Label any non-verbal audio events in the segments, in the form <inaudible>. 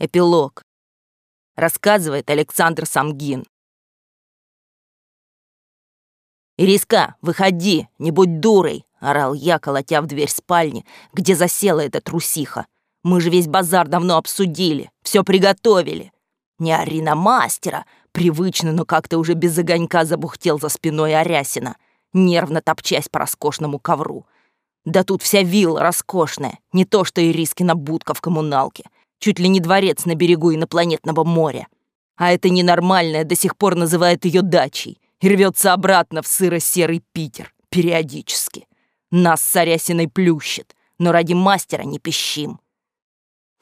Эпилог. Рассказывает Александр Самгин. «Ириска, выходи, не будь дурой!» — орал я, колотя в дверь спальни, где засела эта трусиха. «Мы же весь базар давно обсудили, все приготовили!» «Не ори на мастера!» — привычно, но как-то уже без огонька забухтел за спиной Арясина, нервно топчась по роскошному ковру. «Да тут вся вилла роскошная, не то что Ирискина будка в коммуналке!» Чуть ли не дворец на берегу инопланетного моря. А это ненормальное до сих пор называет ее дачей и рвется обратно в сыро-серый Питер периодически. Нас с Арясиной плющит, но ради мастера не пищим.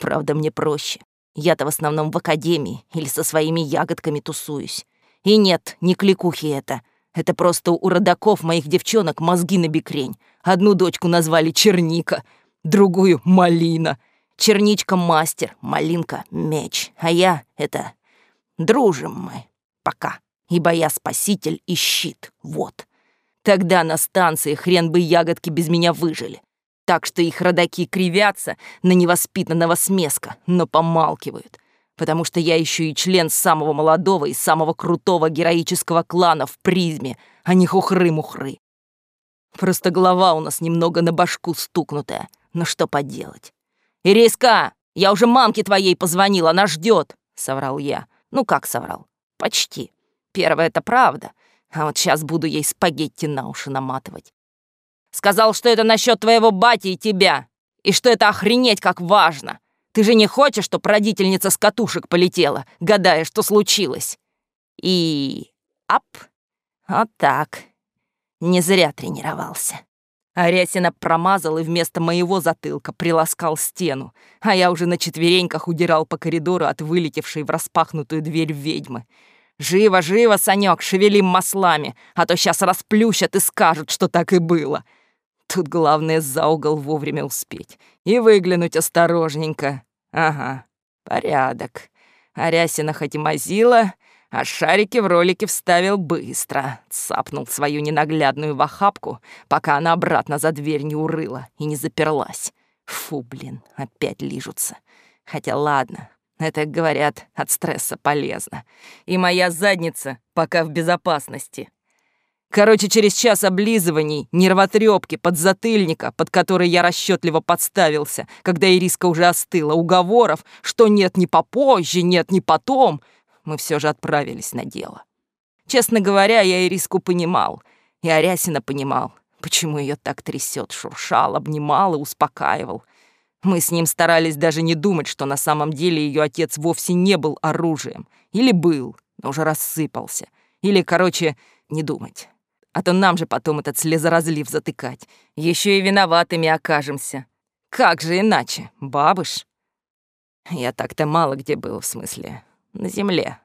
Правда, мне проще. Я-то в основном в академии или со своими ягодками тусуюсь. И нет, не кликухи это. Это просто у родаков моих девчонок мозги на бикрень. Одну дочку назвали Черника, другую — Малина — Черничка — мастер, малинка — меч, а я — это... Дружим мы. Пока. Ибо я спаситель и щит. Вот. Тогда на станции хрен бы ягодки без меня выжили. Так что их родаки кривятся на невоспитанного смеска, но помалкивают. Потому что я еще и член самого молодого и самого крутого героического клана в призме, а не хухры-мухры. Просто голова у нас немного на башку стукнутая. Но что поделать? «Ириска, я уже мамке твоей позвонил, она ждет», — соврал я. Ну как соврал? Почти. Первое — это правда, а вот сейчас буду ей спагетти на уши наматывать. Сказал, что это насчет твоего бати и тебя, и что это охренеть как важно. Ты же не хочешь, чтоб родительница с катушек полетела, гадая, что случилось? И... ап! Вот так. Не зря тренировался. Арясина промазал и вместо моего затылка приласкал стену, а я уже на четвереньках удирал по коридору от вылетевшей в распахнутую дверь ведьмы. «Живо, живо, Санек, шевелим маслами, а то сейчас расплющат и скажут, что так и было». Тут главное за угол вовремя успеть и выглянуть осторожненько. Ага, порядок. Арясина хоть и мазила, а шарики в ролике вставил быстро. Цапнул свою ненаглядную в пока она обратно за дверь не урыла и не заперлась. Фу, блин, опять лижутся. Хотя ладно, это, говорят, от стресса полезно. И моя задница пока в безопасности. Короче, через час облизываний, нервотрепки, подзатыльника, под который я расчетливо подставился, когда Ириска уже остыла, уговоров, что нет ни попозже, нет ни потом — мы все же отправились на дело. Честно говоря, я Ириску понимал, и Арясина понимал, почему ее так трясет, шуршал, обнимал и успокаивал. Мы с ним старались даже не думать, что на самом деле ее отец вовсе не был оружием. Или был, но уже рассыпался. Или, короче, не думать. А то нам же потом этот слезоразлив затыкать. Еще и виноватыми окажемся. Как же иначе, бабыш? Я так-то мало где был, в смысле на земле.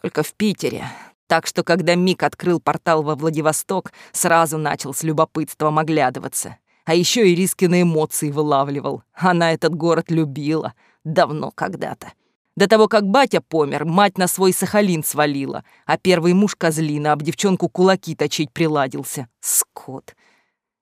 Только в Питере. Так что, когда Мик открыл портал во Владивосток, сразу начал с любопытством оглядываться. А еще и риски на эмоции вылавливал. Она этот город любила. Давно когда-то. До того, как батя помер, мать на свой Сахалин свалила, а первый муж козлина об девчонку кулаки точить приладился. Скот.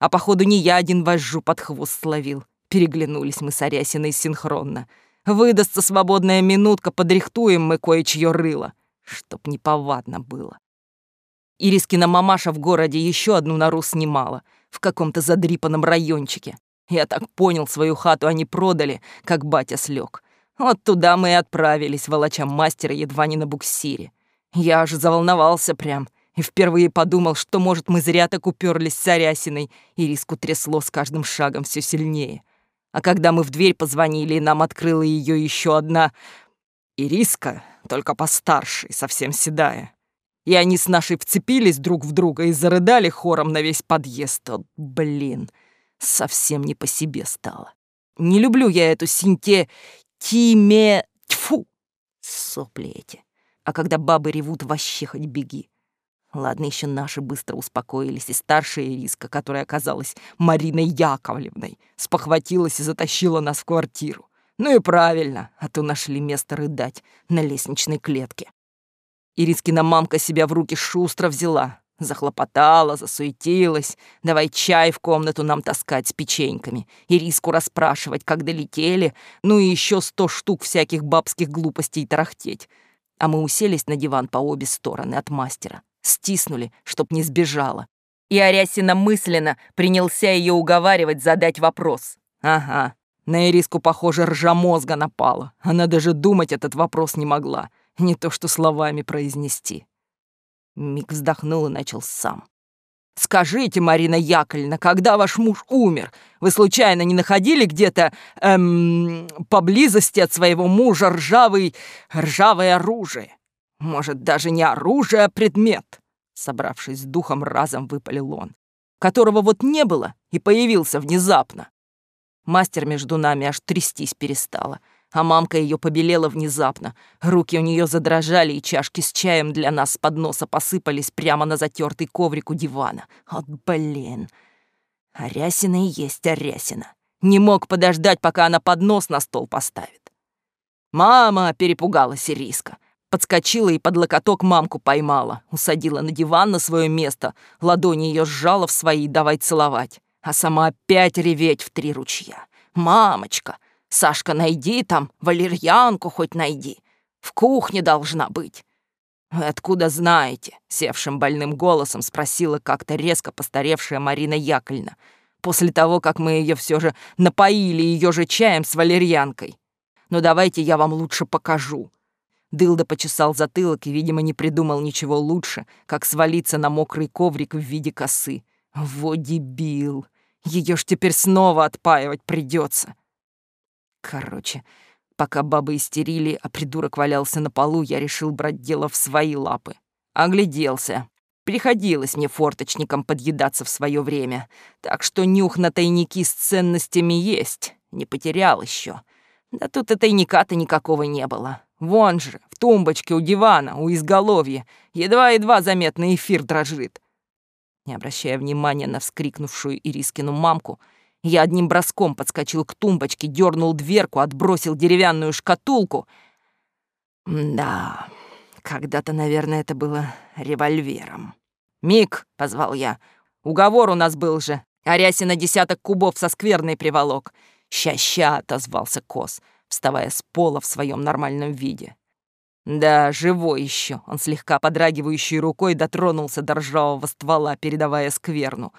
А походу не я один вожжу под хвост словил. Переглянулись мы с Арясиной синхронно. Выдастся свободная минутка, подрихтуем мы кое-чье рыло, чтоб неповадно было. Ирискина мамаша в городе еще одну нору снимала, в каком-то задрипанном райончике. Я так понял, свою хату они продали, как батя слег. Вот туда мы и отправились, волоча мастера едва не на буксире. Я аж заволновался прям и впервые подумал, что, может, мы зря так уперлись с Арясиной, и риску трясло с каждым шагом все сильнее. А когда мы в дверь позвонили, нам открыла ее еще одна Ириска, только постарше и совсем седая. И они с нашей вцепились друг в друга и зарыдали хором на весь подъезд. О, блин, совсем не по себе стало. Не люблю я эту синте... Тиме... Тьфу! Сопли эти. А когда бабы ревут, вообще хоть беги. Ладно, еще наши быстро успокоились, и старшая Ириска, которая оказалась Мариной Яковлевной, спохватилась и затащила нас в квартиру. Ну и правильно, а то нашли место рыдать на лестничной клетке. Ирискина мамка себя в руки шустро взяла, Захлопотала, засуетилась. Давай чай в комнату нам таскать с печеньками. И риску расспрашивать, как долетели. Ну и еще сто штук всяких бабских глупостей тарахтеть. А мы уселись на диван по обе стороны от мастера. Стиснули, чтоб не сбежала. И Арясина мысленно принялся ее уговаривать задать вопрос. Ага, на Ириску, похоже, ржа мозга напала. Она даже думать этот вопрос не могла. Не то что словами произнести. Мик вздохнул и начал сам. «Скажите, Марина Яковлевна, когда ваш муж умер, вы случайно не находили где-то эм, поблизости от своего мужа ржавый, ржавое оружие? Может, даже не оружие, а предмет?» Собравшись с духом, разом выпалил он. «Которого вот не было и появился внезапно». Мастер между нами аж трястись перестала а мамка ее побелела внезапно. Руки у нее задрожали, и чашки с чаем для нас с подноса посыпались прямо на затертый коврик у дивана. Вот блин. Арясина и есть Арясина. Не мог подождать, пока она поднос на стол поставит. Мама перепугалась Ириска. Подскочила и под локоток мамку поймала, усадила на диван на свое место, ладони ее сжала в свои, давай целовать, а сама опять реветь в три ручья. «Мамочка, Сашка, найди там, валерьянку хоть найди. В кухне должна быть». «Вы откуда знаете?» — севшим больным голосом спросила как-то резко постаревшая Марина Яковлевна, после того, как мы ее все же напоили ее же чаем с валерьянкой. «Ну давайте я вам лучше покажу». Дылда почесал затылок и, видимо, не придумал ничего лучше, как свалиться на мокрый коврик в виде косы. Во дебил! Ее ж теперь снова отпаивать придется. Короче, пока бабы истерили, а придурок валялся на полу, я решил брать дело в свои лапы. Огляделся. Приходилось мне форточником подъедаться в свое время, так что нюх на тайники с ценностями есть, не потерял еще. Да тут и тайника-то никакого не было. Вон же, в тумбочке у дивана, у изголовья, едва-едва заметный эфир дрожит. Не обращая внимания на вскрикнувшую Ирискину мамку, я одним броском подскочил к тумбочке, дернул дверку, отбросил деревянную шкатулку. Да, когда-то, наверное, это было револьвером. «Мик!» — позвал я. «Уговор у нас был же. Арясина десяток кубов со скверной приволок». «Ща-ща!» — отозвался Кос, вставая с пола в своем нормальном виде. «Да, живой еще. Он слегка подрагивающей рукой дотронулся до ржавого ствола, передавая скверну.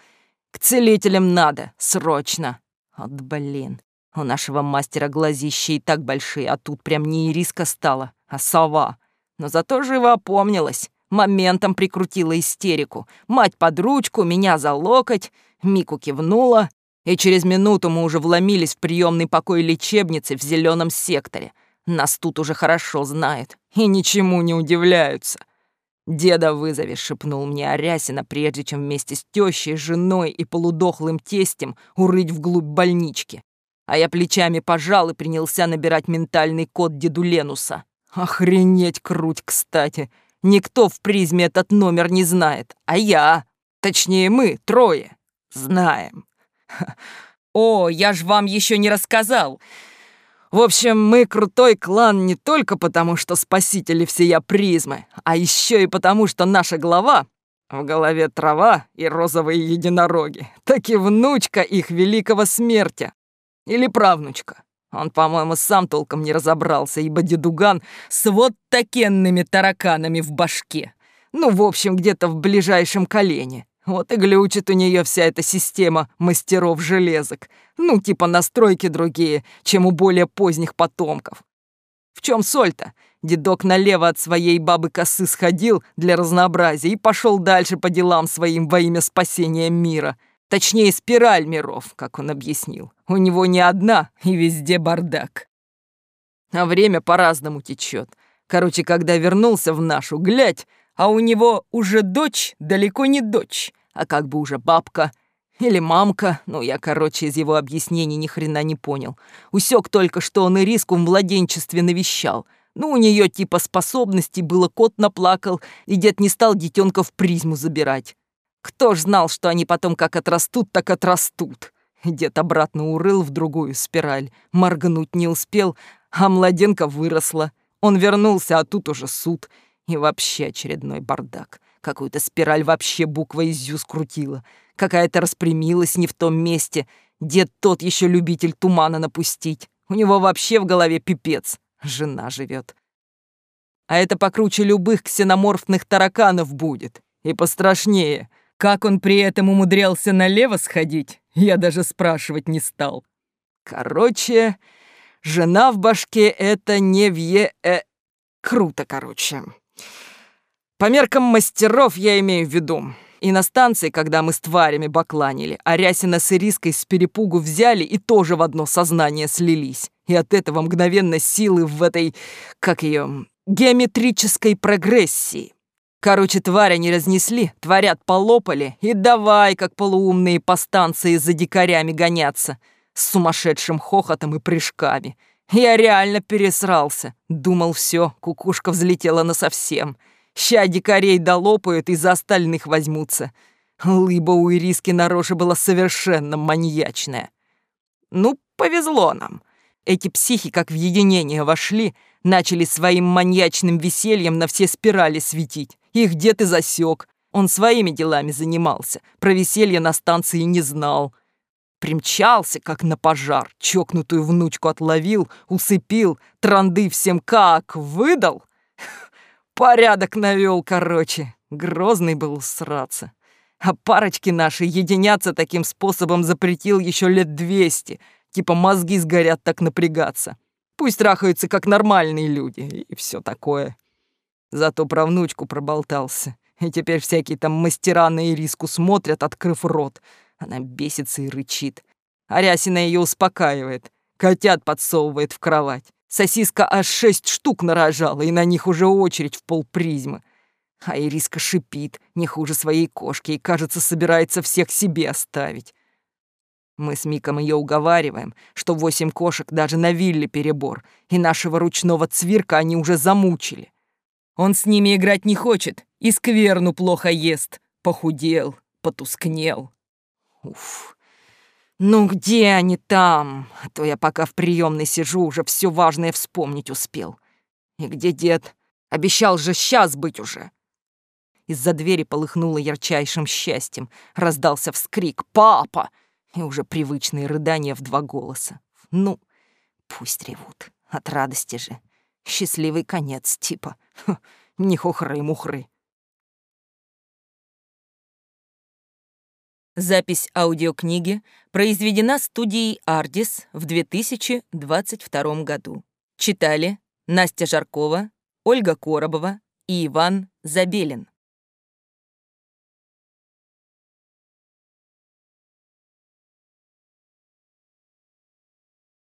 К целителям надо, срочно. Вот блин, у нашего мастера глазища и так большие, а тут прям не ириска стала, а сова. Но зато живо опомнилась, моментом прикрутила истерику. Мать под ручку, меня за локоть, Мику кивнула, и через минуту мы уже вломились в приемный покой лечебницы в зеленом секторе. Нас тут уже хорошо знают и ничему не удивляются. «Деда вызови», — шепнул мне Арясина, прежде чем вместе с тещей, женой и полудохлым тестем урыть вглубь больнички. А я плечами пожал и принялся набирать ментальный код деду Ленуса. Охренеть круть, кстати. Никто в призме этот номер не знает, а я, точнее мы, трое, знаем. <laughs> О, я ж вам еще не рассказал. В общем, мы крутой клан не только потому, что спасители всея призмы, а еще и потому, что наша глава в голове трава и розовые единороги, так и внучка их великого смерти. Или правнучка. Он, по-моему, сам толком не разобрался, ибо дедуган с вот такенными тараканами в башке. Ну, в общем, где-то в ближайшем колене. Вот и глючит у нее вся эта система мастеров железок. Ну, типа настройки другие, чем у более поздних потомков. В чем соль-то? Дедок налево от своей бабы косы сходил для разнообразия и пошел дальше по делам своим во имя спасения мира. Точнее, спираль миров, как он объяснил. У него не одна, и везде бардак. А время по-разному течет. Короче, когда вернулся в нашу, глядь, а у него уже дочь далеко не дочь, а как бы уже бабка или мамка. Ну, я, короче, из его объяснений ни хрена не понял. Усек только, что он и риску в младенчестве навещал. Ну, у нее типа способностей было, кот наплакал, и дед не стал детенка в призму забирать. Кто ж знал, что они потом как отрастут, так отрастут. Дед обратно урыл в другую спираль, моргнуть не успел, а младенка выросла. Он вернулся, а тут уже суд — и вообще очередной бардак. Какую-то спираль вообще буквой «зю» скрутила. Какая-то распрямилась не в том месте. Дед тот еще любитель тумана напустить. У него вообще в голове пипец. Жена живет. А это покруче любых ксеноморфных тараканов будет. И пострашнее. Как он при этом умудрялся налево сходить, я даже спрашивать не стал. Короче, жена в башке — это не вье... Э... Круто, короче. По меркам мастеров я имею в виду. И на станции, когда мы с тварями бакланили, Арясина с Ириской с перепугу взяли и тоже в одно сознание слились. И от этого мгновенно силы в этой, как ее, геометрической прогрессии. Короче, тварь они разнесли, творят полопали, и давай, как полуумные по станции за дикарями гоняться, с сумасшедшим хохотом и прыжками. Я реально пересрался. Думал, все, кукушка взлетела насовсем. Ща дикарей долопают и за остальных возьмутся. Лыба у Ириски на роже была совершенно маньячная. Ну, повезло нам. Эти психи, как в единение вошли, начали своим маньячным весельем на все спирали светить. Их дед и засек. Он своими делами занимался, про веселье на станции не знал. Примчался, как на пожар, чокнутую внучку отловил, усыпил, транды всем как выдал. Порядок навел, короче. Грозный был сраться. А парочки наши единяться таким способом запретил еще лет двести. Типа мозги сгорят так напрягаться. Пусть трахаются, как нормальные люди, и все такое. Зато про внучку проболтался. И теперь всякие там мастера на Ириску смотрят, открыв рот. Она бесится и рычит. Арясина ее успокаивает. Котят подсовывает в кровать. Сосиска аж шесть штук нарожала, и на них уже очередь в полпризмы. А Ириска шипит, не хуже своей кошки, и, кажется, собирается всех себе оставить. Мы с Миком ее уговариваем, что восемь кошек даже на вилле перебор, и нашего ручного цвирка они уже замучили. Он с ними играть не хочет и скверну плохо ест. Похудел, потускнел. Уф. Ну где они там? А то я пока в приемной сижу, уже все важное вспомнить успел. И где дед? Обещал же сейчас быть уже. Из-за двери полыхнуло ярчайшим счастьем. Раздался вскрик «Папа!» и уже привычные рыдания в два голоса. Ну, пусть ревут. От радости же. Счастливый конец, типа. Не хухры-мухры. Запись аудиокниги произведена студией «Ардис» в 2022 году. Читали Настя Жаркова, Ольга Коробова и Иван Забелин.